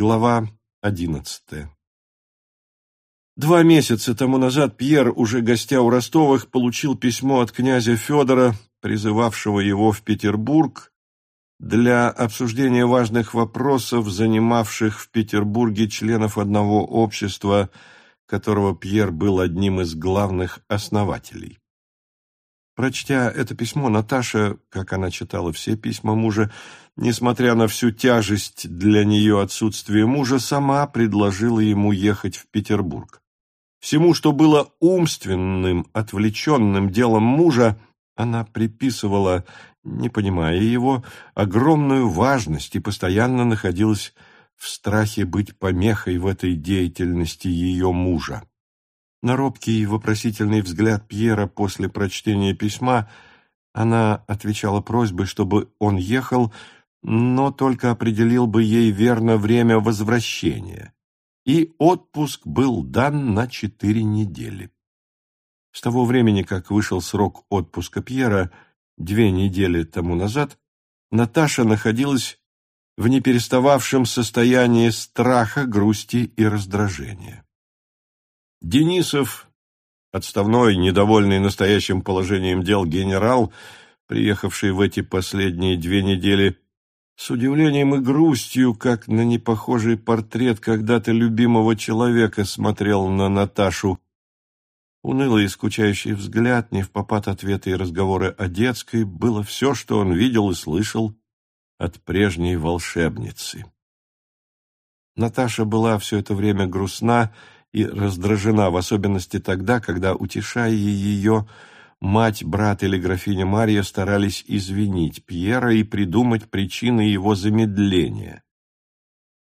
Глава одиннадцатая Два месяца тому назад Пьер, уже гостя у Ростовых, получил письмо от князя Федора, призывавшего его в Петербург для обсуждения важных вопросов, занимавших в Петербурге членов одного общества, которого Пьер был одним из главных основателей. Прочтя это письмо, Наташа, как она читала все письма мужа, несмотря на всю тяжесть для нее отсутствия мужа, сама предложила ему ехать в Петербург. Всему, что было умственным, отвлеченным делом мужа, она приписывала, не понимая его, огромную важность и постоянно находилась в страхе быть помехой в этой деятельности ее мужа. На робкий вопросительный взгляд Пьера после прочтения письма она отвечала просьбой, чтобы он ехал, но только определил бы ей верно время возвращения. И отпуск был дан на четыре недели. С того времени, как вышел срок отпуска Пьера, две недели тому назад, Наташа находилась в неперестававшем состоянии страха, грусти и раздражения. Денисов, отставной, недовольный настоящим положением дел генерал, приехавший в эти последние две недели, с удивлением и грустью, как на непохожий портрет когда-то любимого человека, смотрел на Наташу. Унылый и скучающий взгляд, не в попад ответы и разговоры о детской, было все, что он видел и слышал от прежней волшебницы. Наташа была все это время грустна и раздражена, в особенности тогда, когда, утешая ее, мать, брат или графиня Марья старались извинить Пьера и придумать причины его замедления.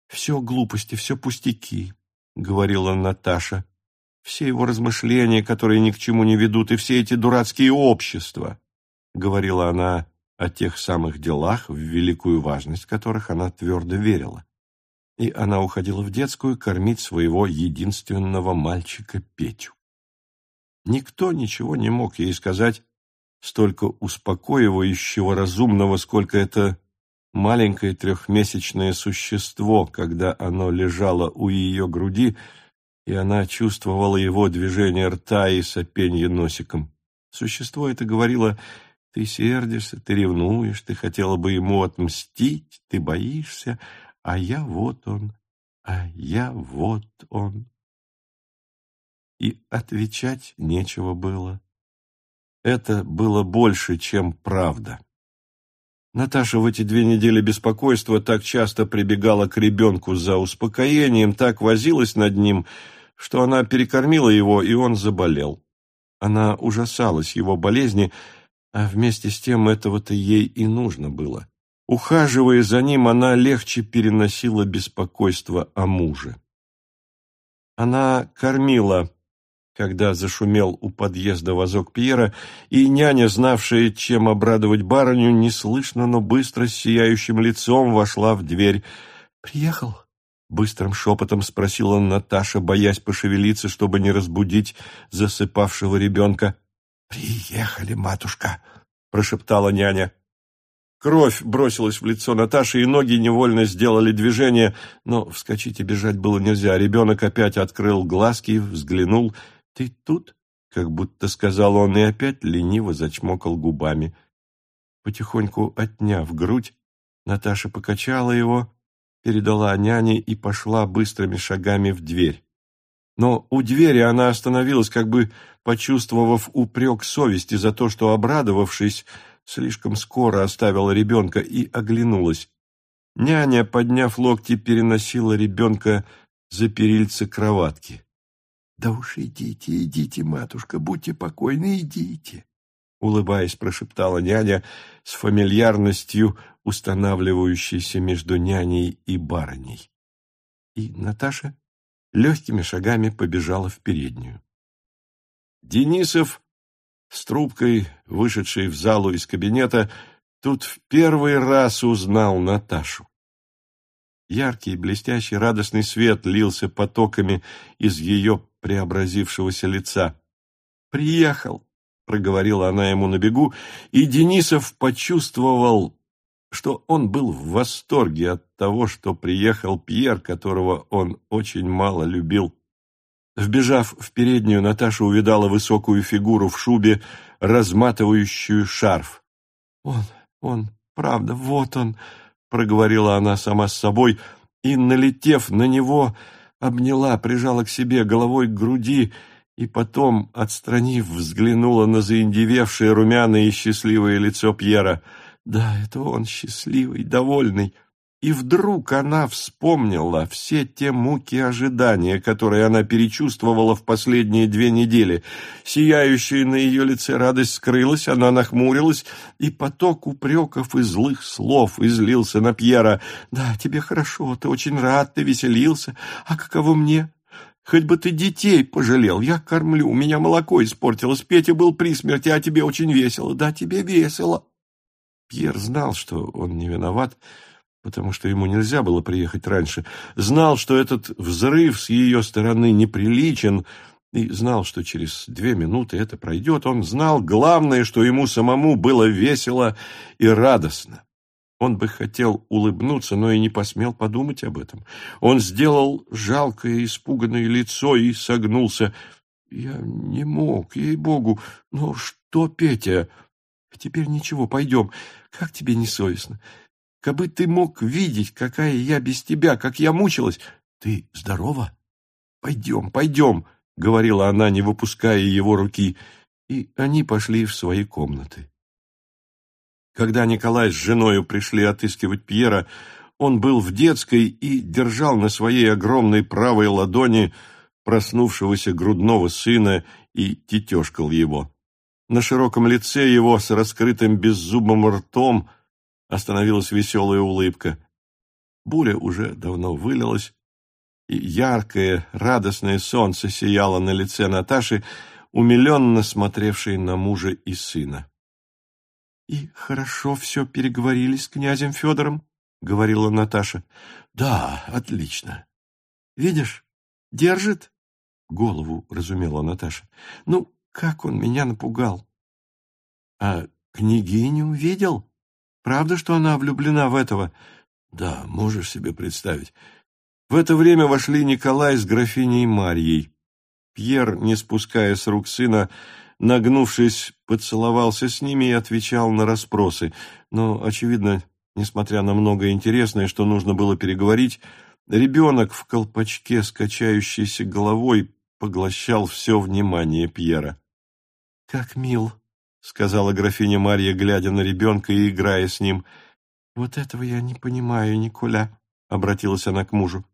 «Все глупости, все пустяки», — говорила Наташа. «Все его размышления, которые ни к чему не ведут, и все эти дурацкие общества», — говорила она о тех самых делах, в великую важность которых она твердо верила и она уходила в детскую кормить своего единственного мальчика Петю. Никто ничего не мог ей сказать столько успокоивающего, разумного, сколько это маленькое трехмесячное существо, когда оно лежало у ее груди, и она чувствовала его движение рта и сопенье носиком. Существо это говорило «Ты сердишься, ты ревнуешь, ты хотела бы ему отмстить, ты боишься, а я вот он, а я вот он. И отвечать нечего было. Это было больше, чем правда. Наташа в эти две недели беспокойства так часто прибегала к ребенку за успокоением, так возилась над ним, что она перекормила его, и он заболел. Она ужасалась его болезни, а вместе с тем этого-то ей и нужно было. Ухаживая за ним, она легче переносила беспокойство о муже. Она кормила, когда зашумел у подъезда вазок Пьера, и няня, знавшая, чем обрадовать барыню, неслышно, но быстро с сияющим лицом вошла в дверь. «Приехал?» — быстрым шепотом спросила Наташа, боясь пошевелиться, чтобы не разбудить засыпавшего ребенка. «Приехали, матушка!» — прошептала няня. Кровь бросилась в лицо Наташи, и ноги невольно сделали движение, но вскочить и бежать было нельзя. Ребенок опять открыл глазки, взглянул. «Ты тут?» — как будто сказал он, и опять лениво зачмокал губами. Потихоньку отняв грудь, Наташа покачала его, передала няне и пошла быстрыми шагами в дверь. Но у двери она остановилась, как бы почувствовав упрек совести за то, что, обрадовавшись, слишком скоро оставила ребенка и оглянулась. Няня, подняв локти, переносила ребенка за перильцы кроватки. — Да уж идите, идите, матушка, будьте покойны, идите, — улыбаясь, прошептала няня с фамильярностью, устанавливающейся между няней и барыней. И Наташа легкими шагами побежала в переднюю. Денисов с трубкой, вышедшей в залу из кабинета, тут в первый раз узнал Наташу. Яркий, блестящий, радостный свет лился потоками из ее преобразившегося лица. «Приехал!» — проговорила она ему на бегу, и Денисов почувствовал, что он был в восторге от того, что приехал Пьер, которого он очень мало любил. Вбежав в переднюю, Наташа увидала высокую фигуру в шубе, разматывающую шарф. «Он, он, правда, вот он!» — проговорила она сама с собой, и, налетев на него, обняла, прижала к себе головой к груди и потом, отстранив, взглянула на заиндевевшее румяное и счастливое лицо Пьера. «Да, это он счастливый, довольный». И вдруг она вспомнила все те муки ожидания, которые она перечувствовала в последние две недели. Сияющая на ее лице радость скрылась, она нахмурилась, и поток упреков и злых слов излился на Пьера. «Да, тебе хорошо, ты очень рад, ты веселился. А каково мне? Хоть бы ты детей пожалел, я кормлю, у меня молоко испортилось, Петя был при смерти, а тебе очень весело. Да, тебе весело». Пьер знал, что он не виноват, — потому что ему нельзя было приехать раньше, знал, что этот взрыв с ее стороны неприличен, и знал, что через две минуты это пройдет. Он знал главное, что ему самому было весело и радостно. Он бы хотел улыбнуться, но и не посмел подумать об этом. Он сделал жалкое, испуганное лицо и согнулся. «Я не мог, ей-богу. Но что, Петя? Теперь ничего, пойдем. Как тебе не совестно? Кабы ты мог видеть, какая я без тебя, как я мучилась. Ты здорова? Пойдем, пойдем, — говорила она, не выпуская его руки, и они пошли в свои комнаты. Когда Николай с женою пришли отыскивать Пьера, он был в детской и держал на своей огромной правой ладони проснувшегося грудного сына и тетешкал его. На широком лице его с раскрытым беззубым ртом остановилась веселая улыбка. Буря уже давно вылилась, и яркое, радостное солнце сияло на лице Наташи, умиленно смотревшей на мужа и сына. — И хорошо все переговорили с князем Федором? — говорила Наташа. — Да, отлично. — Видишь, держит? — голову разумела Наташа. — Ну, как он меня напугал! — А княгиню видел? Правда, что она влюблена в этого? Да, можешь себе представить. В это время вошли Николай с графиней Марьей. Пьер, не спуская с рук сына, нагнувшись, поцеловался с ними и отвечал на расспросы. Но, очевидно, несмотря на многое интересное, что нужно было переговорить, ребенок в колпачке с качающейся головой поглощал все внимание Пьера. «Как мил!» — сказала графиня Марья, глядя на ребенка и играя с ним. «Вот этого я не понимаю, Николя», — обратилась она к мужу.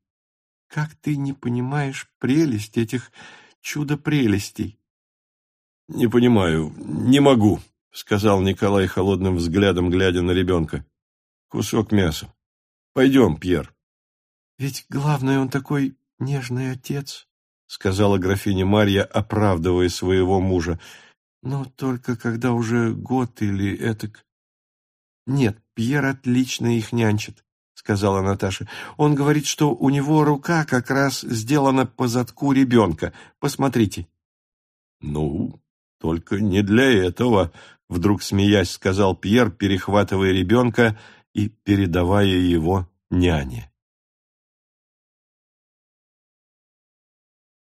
«Как ты не понимаешь прелесть этих чудо-прелестей?» «Не понимаю, не могу», — сказал Николай холодным взглядом, глядя на ребенка. «Кусок мяса. Пойдем, Пьер». «Ведь главное, он такой нежный отец», — сказала графиня Марья, оправдывая своего мужа. Но только когда уже год или этак... Нет, Пьер отлично их нянчит, сказала Наташа. Он говорит, что у него рука как раз сделана по задку ребенка. Посмотрите. Ну, только не для этого, вдруг смеясь, сказал Пьер, перехватывая ребенка и передавая его няне.